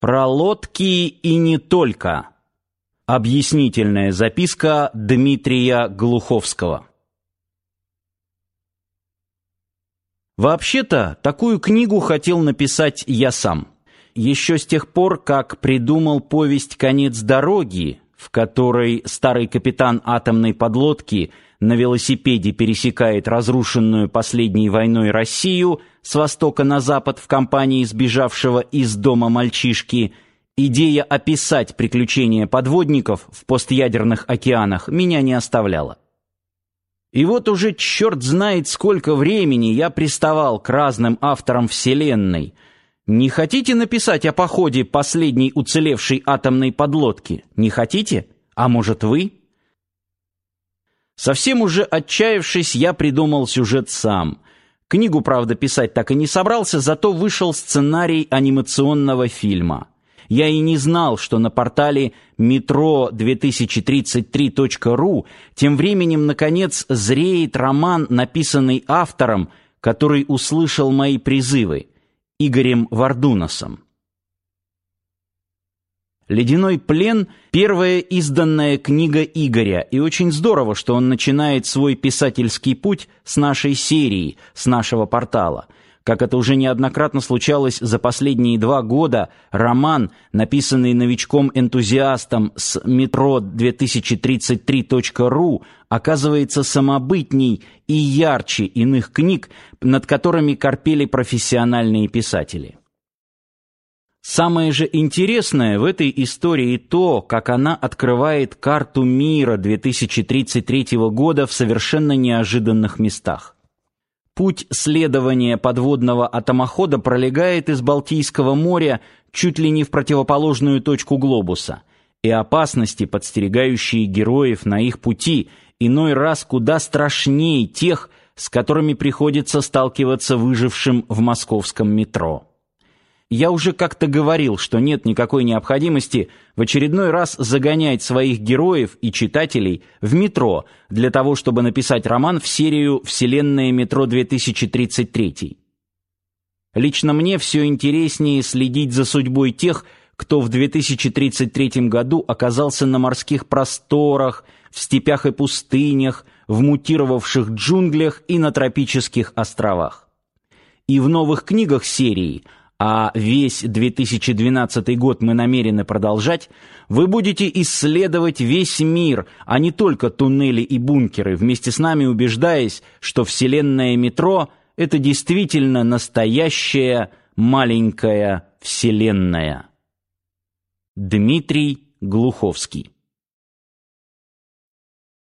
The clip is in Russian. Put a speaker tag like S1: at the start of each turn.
S1: Про лодки и не только. Объяснительная записка Дмитрия Глуховского. Вообще-то, такую книгу хотел написать я сам. Еще с тех пор, как придумал повесть «Конец дороги», в которой старый капитан атомной подлодки на велосипеде пересекает разрушенную последней войной Россию с востока на запад в компании сбежавшего из дома мальчишки, идея описать приключения подводников в постъядерных океанах меня не оставляла. И вот уже черт знает сколько времени я приставал к разным авторам Вселенной. Не хотите написать о походе последней уцелевшей атомной подлодки? Не хотите? А может вы? Совсем уже отчаявшись, я придумал сюжет сам. Книгу, правда, писать так и не собрался, зато вышел сценарий анимационного фильма. Я и не знал, что на портале metro2033.ru тем временем наконец зреет роман, написанный автором, который услышал мои призывы, Игорем Вардуносом. Ледяной плен первая изданная книга Игоря, и очень здорово, что он начинает свой писательский путь с нашей серии, с нашего портала. Как это уже неоднократно случалось за последние два года, роман, написанный новичком-энтузиастом с metro2033.ru, оказывается самобытней и ярче иных книг, над которыми корпели профессиональные писатели. Самое же интересное в этой истории то, как она открывает карту мира 2033 года в совершенно неожиданных местах. Путь следования подводного атомохода пролегает из Балтийского моря чуть ли не в противоположную точку глобуса, и опасности, подстерегающие героев на их пути, иной раз куда страшнее тех, с которыми приходится сталкиваться выжившим в московском метро. Я уже как-то говорил, что нет никакой необходимости в очередной раз загонять своих героев и читателей в метро для того, чтобы написать роман в серию «Вселенная метро 2033». Лично мне все интереснее следить за судьбой тех, кто в 2033 году оказался на морских просторах, в степях и пустынях, в мутировавших джунглях и на тропических островах. И в новых книгах серии – а весь 2012 год мы намерены продолжать, вы будете исследовать весь мир, а не только туннели и бункеры, вместе с нами убеждаясь, что вселенная метро — это действительно настоящая маленькая вселенная. Дмитрий Глуховский